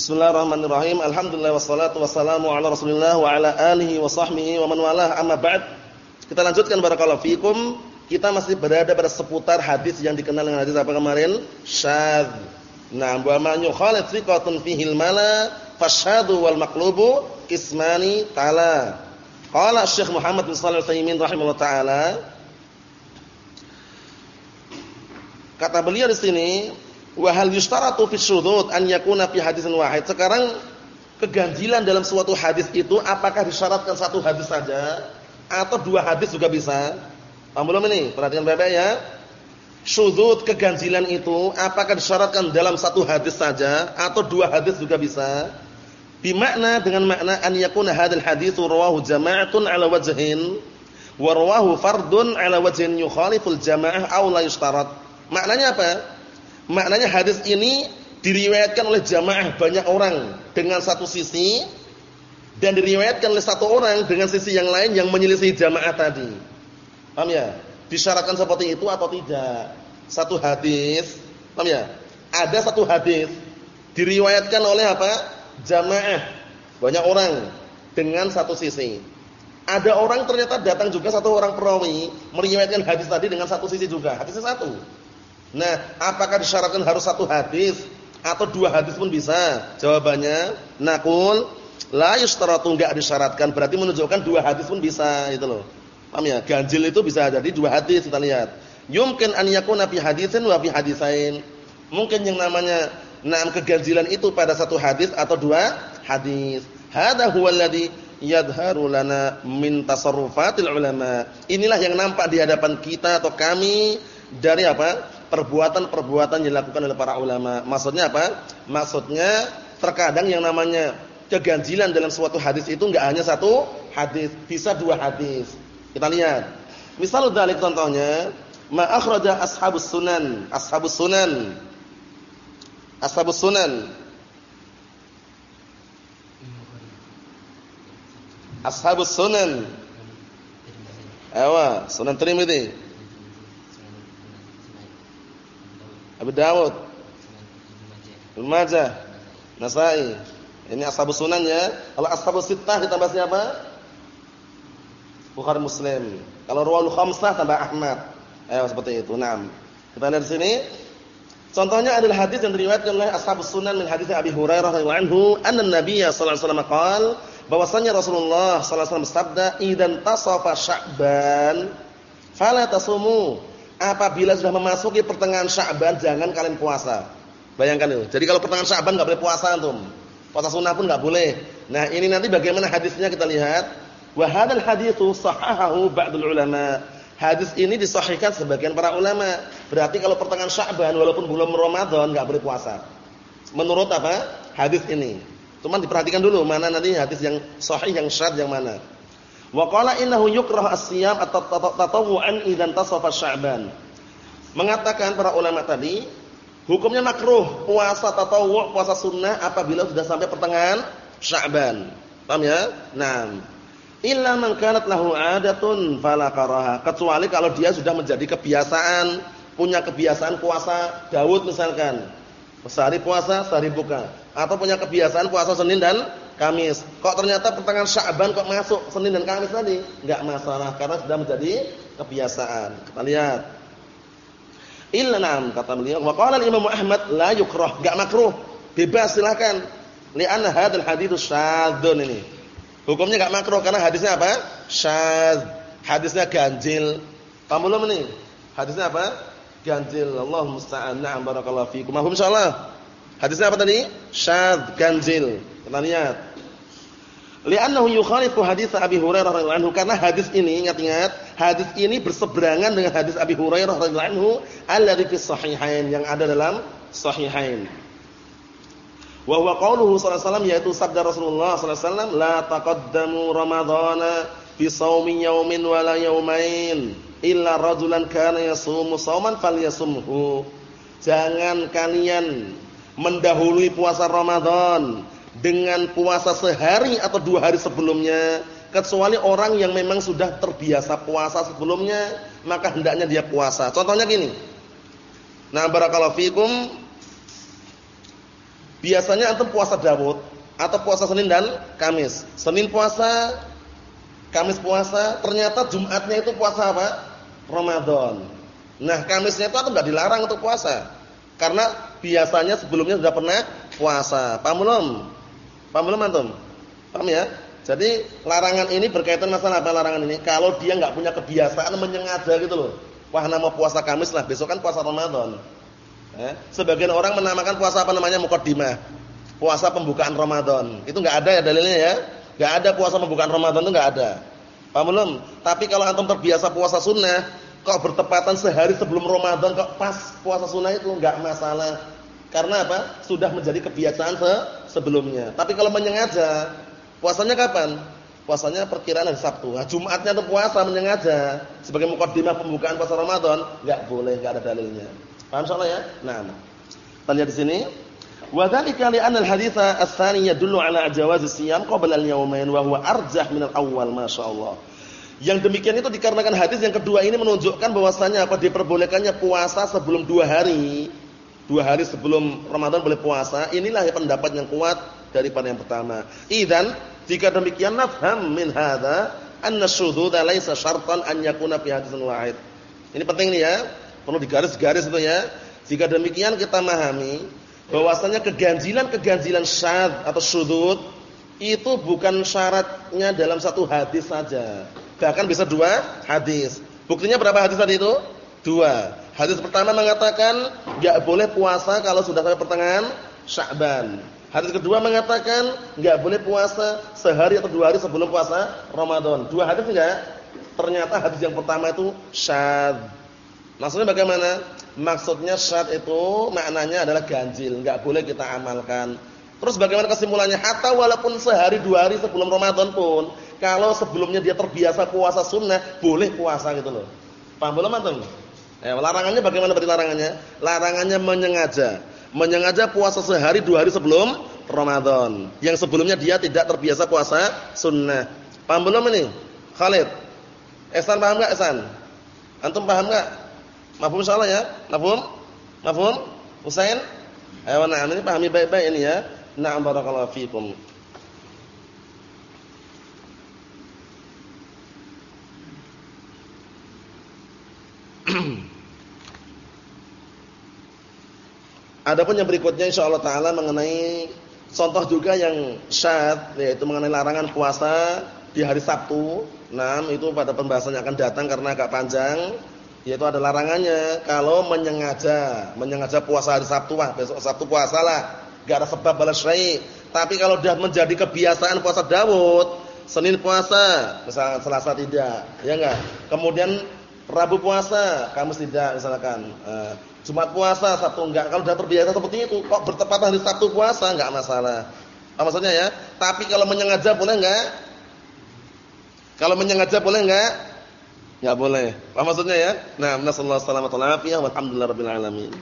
Bismillahirrahmanirrahim. Alhamdulillah wassalatu wassalamu ala Rasulillah wa ala alihi wa sahbihi wa man walah. Amma ba'd. Kita lanjutkan barakallahu fikum. Kita masih berada pada seputar hadis yang dikenal dengan hadis apa kemarin? Syadz. Nah, wa ma yukhalif thiqatun fihi al-mala fasyadu wal maqlubu ismani ta'ala. Qala Syekh Muhammad bin Shalih Al-Utsaimin rahimahullah taala Kata beliau di sini, wa hal yustaratu fi syudud an yakuna fi hadisin wahid. Sekarang keganjilan dalam suatu hadis itu apakah disyaratkan satu hadis saja atau dua hadis juga bisa? Paham belum ini? Perhatikan baik-baik ya. Syudud keganjilan itu apakah disyaratkan dalam satu hadis saja atau dua hadis juga bisa? Bimakna dengan makna an yakuna hadal haditsu rawahu jama'atun ala wajhin wa rawahu fardun ala wajhin yukhaliful jama'ah aw la yushtarat. Maknanya apa? Maknanya hadis ini diriwayatkan oleh jamaah banyak orang dengan satu sisi dan diriwayatkan oleh satu orang dengan sisi yang lain yang menyelisih jamaah tadi. Paham ya? Disyaratkan seperti itu atau tidak? Satu hadis, paham ya? Ada satu hadis diriwayatkan oleh apa? Jamaah banyak orang dengan satu sisi. Ada orang ternyata datang juga satu orang perawi meriwayatkan hadis tadi dengan satu sisi juga. Hadisnya satu. Nah, apakah disyaratkan harus satu hadis atau dua hadis pun bisa? Jawabannya, naqul la yustaratu enggak disyaratkan, berarti menunjukkan dua hadis pun bisa itu loh. Paham ya? Ganjil itu bisa jadi dua hadis kita lihat. Yumkin an yakuna fi hadisin wa fi hadisain. Mungkin yang namanya enam keganjilan itu pada satu hadis atau dua hadis. Hadza huwa alladhi yadharu lana min tasarrufatil ulama. Inilah yang nampak di hadapan kita atau kami dari apa? Perbuatan-perbuatan yang dilakukan oleh para ulama. Maksudnya apa? Maksudnya terkadang yang namanya keganjilan dalam suatu hadis itu enggak hanya satu hadis, bisa dua hadis. Kita lihat. Misal dari contohnya, ma akhraja ashabus sunan, ashabus sunan. Ashabus sunan. Ashabus sunan. Awa, Sunan Tirmidzi. Abu Dawud, Ibnu Majah, Nasai. Ini ashabus sunan ya. Kalau ashabus sittah ditambah siapa? Bukhari Muslim. Kalau rawal khamsah tambah Ahmad. Eh seperti itu. Naam. Kita lihat sini. Contohnya adalah hadis yang diriwayatkan oleh ashabus sunan min hadis Abi Hurairah radhiyallahu anhu, anna Nabiyya sallallahu alaihi wasallam qaal bahwasanya Rasulullah sallallahu alaihi wasallam bersabda, "Idan tasafa Sya'ban fala tasumu." Apabila sudah memasuki pertengahan Sya'ban jangan kalian puasa. Bayangkan itu. Jadi kalau pertengahan Sya'ban enggak boleh puasa antum. Puasa sunnah pun enggak boleh. Nah, ini nanti bagaimana hadisnya kita lihat. Wa hadzal haditsu sahahahu ba'dul ulama. Hadis ini disahihkan sebagian para ulama. Berarti kalau pertengahan Sya'ban walaupun belum Ramadan enggak boleh puasa. Menurut apa? Hadis ini. Cuman diperhatikan dulu mana nanti hadis yang sahih yang syad yang mana. Wa qala innahu yukrah as-siyam at-tatawwu'an idzan tasafa Sya'ban. Mengatakan para ulama tadi, hukumnya makruh puasa tatawwu', puasa sunnah apabila sudah sampai pertengahan Sya'ban. Paham ya? Naam. Illa man kanat lahu 'adatun fala karaha. Kecuali kalau dia sudah menjadi kebiasaan, punya kebiasaan puasa Daud misalkan. Sehari puasa, sehari buka. Atau punya kebiasaan puasa Senin dan Kamis. Kok ternyata pertengahan Sya'ban kok masuk Senin dan Kamis tadi? Enggak masalah karena sudah menjadi kebiasaan. Kita lihat. Illa kata beliau, wa qala Imam Ahmad la yukrah, enggak makruh. Bebas silakan. Li'anna hadzal hadits syadzun ini. Hukumnya enggak makruh karena hadisnya apa? Syadz. Hadisnya ganjil. Paham belum ini? Hadisnya apa? Ganjil. Allah musta'an. Na'am barakallahu fiikum. Mahum insyaallah. Hadisnya apa tadi? Syadz, ganjil. Kita lihat. Li'annahu yukhalifu hadis Abi Hurairah radhiyallahu anhu karena hadis ini ingat-ingat hadis ini berseberangan dengan hadis Abi Hurairah radhiyallahu anhu alladzi fi sahihain yang ada dalam sahihain. Wa huwa qauluhu sallallahu alaihi wasallam yaitu sabda Rasulullah sallallahu alaihi wasallam la taqaddamu ramadhana fi shaumi yaumin wala yaumain illa rajulan kana yasumu shauman falyasumhu. Jangan kalian mendahului puasa Ramadan dengan puasa sehari atau dua hari sebelumnya kecuali orang yang memang sudah terbiasa puasa sebelumnya maka hendaknya dia puasa contohnya gini nah barakallahu fikum Biasanya antum puasa Daud atau puasa Senin dan Kamis. Senin puasa, Kamis puasa, ternyata Jumatnya itu puasa apa? Ramadan. Nah, Kamisnya itu antum enggak dilarang untuk puasa. Karena biasanya sebelumnya sudah pernah puasa. Paham belum? Paham belum antum? Paham ya? Jadi larangan ini berkaitan masalah apa larangan ini? Kalau dia enggak punya kebiasaan menyengaja gitu loh. Wah, nama puasa Kamis lah, besok kan puasa Ramadan. Eh, sebagian orang menamakan puasa apa namanya mukaddimah. Puasa pembukaan Ramadan. Itu enggak ada ya dalilnya ya. Enggak ada puasa pembukaan Ramadan itu enggak ada. Paham belum? Tapi kalau antum terbiasa puasa sunnah, kok bertepatan sehari sebelum Ramadan kok pas puasa sunnah itu enggak masalah. Karena apa? Sudah menjadi kebiasaan se sebelumnya. Tapi kalau menyengaja, puasanya kapan? Puasanya perkiraan hari Sabtu. Nah, Jumatnya itu puasa menyengaja sebagai mukaddimah pembukaan puasa Ramadan, enggak boleh, enggak ada dalilnya. Paham soalnya ya? Nah, kita lihat di sini. Wa dzalika li'anna al-haditsa ats-tsani yadullu 'ala jawaz siyam qabla al-yawmayn wa huwa arjah min al-awwal masyaallah. Yang demikian itu dikarenakan hadis yang kedua ini menunjukkan bahwasanya apa diperbolehkannya puasa sebelum dua hari. Dua hari sebelum Ramadan boleh puasa. Inilah pendapat yang kuat daripada yang pertama. Idzan jika demikian nafham min hadza anna syudzuda laisa syartan an yakuna fi wahid. Ini penting nih ya. Perlu digaris-garis itu ya. Jika demikian kita memahami bahwasanya keganjilan-keganjilan syad atau syudud itu bukan syaratnya dalam satu hadis saja. Bahkan bisa dua hadis. Buktinya berapa hadis tadi itu? Dua. Hadis pertama mengatakan enggak boleh puasa kalau sudah sampai pertengahan Sya'ban. Hadis kedua mengatakan enggak boleh puasa sehari atau dua hari sebelum puasa Ramadan. Dua hadis enggak? Ternyata hadis yang pertama itu syad. Maksudnya bagaimana? Maksudnya syarat itu maknanya adalah ganjil, enggak boleh kita amalkan. Terus bagaimana kesimpulannya? Hatta walaupun sehari dua hari sebelum Ramadan pun, kalau sebelumnya dia terbiasa puasa sunnah, boleh puasa gitu loh. Paham belum antum? Eh, larangannya bagaimana berarti larangannya? Larangannya menyengaja. Menyengaja puasa sehari dua hari sebelum Ramadan. Yang sebelumnya dia tidak terbiasa puasa sunnah. Paham belum ini? Khalid. Esan paham enggak Esan? Antum paham enggak? Mafhum insyaallah ya? Mafhum? Mafhum? Husain? Ayo nah ini pahami baik-baik ini ya. Na'am barakallahu fikum. Adapun yang berikutnya insyaallah taala mengenai contoh juga yang syad yaitu mengenai larangan puasa di hari Sabtu. Nah, itu pada pembahasan yang akan datang karena agak panjang yaitu ada larangannya kalau menyengaja, menyengaja puasa hari Sabtu wah besok Sabtu puasalah, enggak ada sebab balas syai. Tapi kalau sudah menjadi kebiasaan puasa Daud, Senin puasa, misalkan Selasa tidak, ya enggak? Kemudian Rabu puasa, Kamis tidak misalkan. Uh, Jumat puasa, Sabtu enggak. Kalau sudah terbiasa seperti itu, kok bertepatan hari Sabtu puasa enggak masalah. Apa maksudnya ya? Tapi kalau menyengaja boleh enggak? Kalau menyengaja boleh enggak? Enggak boleh. Apa maksudnya ya? Nah, nasallahu alaihi wasallam wa alhamdulillah rabbil alamin.